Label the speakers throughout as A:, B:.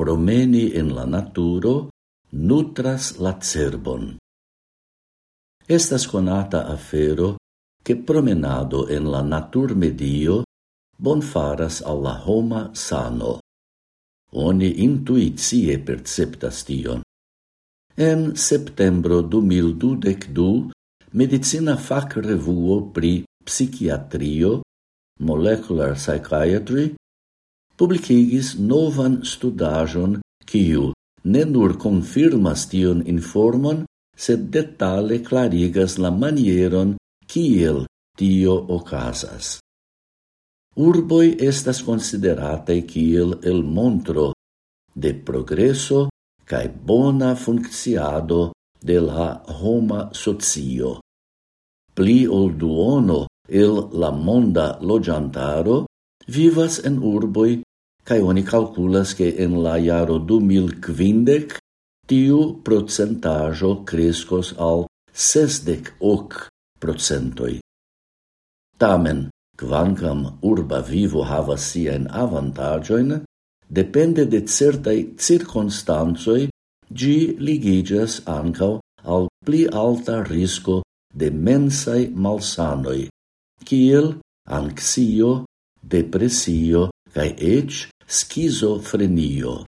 A: promeni en la naturo nutras la cerbon. Estas conata afero che promenado en la natur medio bonfaras alla homa sano. Oni intuizie perceptas tion. En septembro 2022, medicina fac revuo pri psichiatrio, molecular psychiatry, publicigis novan studajon quiu ne nur confirmas tion informon, sed detale clarigas la manieron kiel tio ocasas. Urboi estas considerate kiel el montro de progreso cae bona funcciado de la Roma socio. Pli ol duono el la monda logiantaro vivas en urboi cae oni calculas che en la iaro 2050 tiu procentajo crescos al 68 procentoi. Tamen, quancam urba vivo havas sien avantagioin, depende de certai circonstanzoi, gi ligigas ancau al pli alta risco de mensai malsanoi, kiel anxio, depresio cae ec schizofrenio.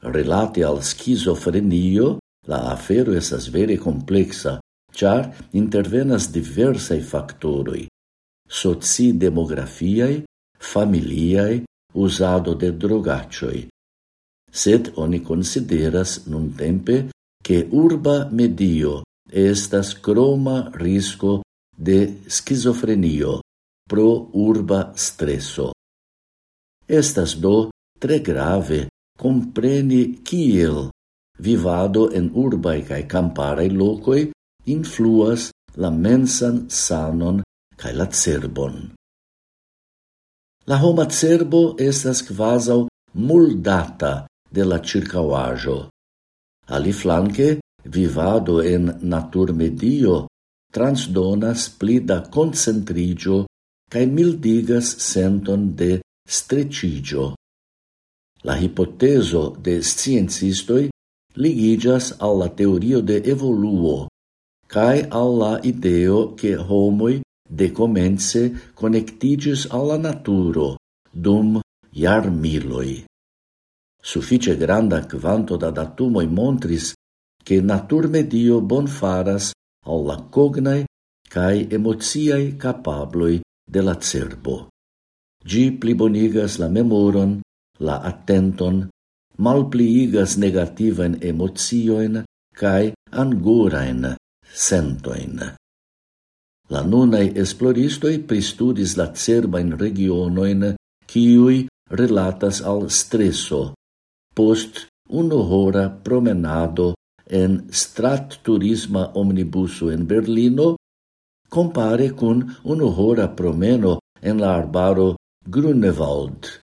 A: Relate al schizofrenio, la afero esas vere complexa, char intervenas diversae factoroi, soci-demografiai, familiae, usado de drogaccioi. Sed oni consideras nun tempe che urba medio estas croma risco de schizofrenio pro urba stresso. Estas do tre grave compreni kiel vivado en urbai cae camparai locoi influas la mensan sanon cae la cerbon. La homa cerbo estas quasau muldata de la circauajo. Ali flanque, vivado en natur medio transdonas pli da concentrigio cae mildigas senton de strecigio. La hipoteso de sciencistoi ligigas alla teorio de evoluo, cae alla ideo che homoi de comence connectigis alla naturo dum iar miloi. Suffice granda quanto da datumoi montris che natur medio bonfaras alla cognae cae emoziae capabloi de la cerbo. Gi plibonigas la memoron, la attenton, malpliigas negativen emocioin cae angorain sentoin. La nunai esploristoi pristudis la cerbain regionoin ciui relatas al stresso, post un'hora promenado en strat turisma omnibuso en Berlino, compare con uno hora promeno en la arbaro Grunewald.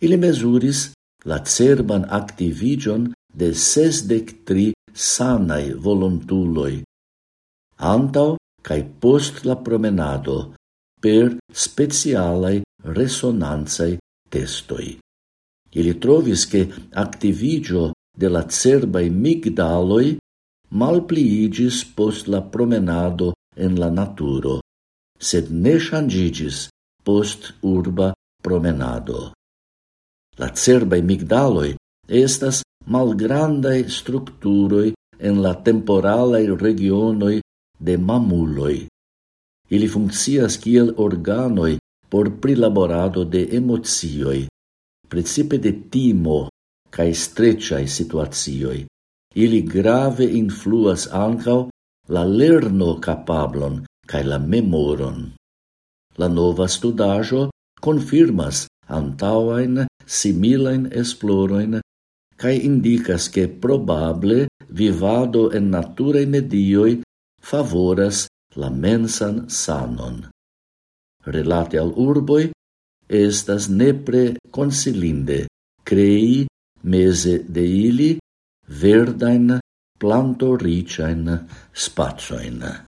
A: Ili mesuris la cerban activigion de sesdec tri sanai volontuloi, antau cae post la promenado, per specialai resonanzae testoi. Ili trovis che activigio de la cerbae migdaloi malpliigis post la promenado en la naturo, sed ne changigis post urba promenado. La cerbaj migdaloi estas malgrandaj structuroi en la temporalaj regionoi de mamuloi. Ili funccias kiel organoi por prilaborado de emocioj, principe de timo cae streĉaj situacioi. Ili grave influas ankaŭ la lerno kapablon cae la memoron. La nova studajo confirmas antauain similain esploroin cae indicas che probable vivado en nature medioi favoras la mensan sanon. Relate al urboi, estas nepre consilinde crei mese de ili verdain planto ricen spazioin.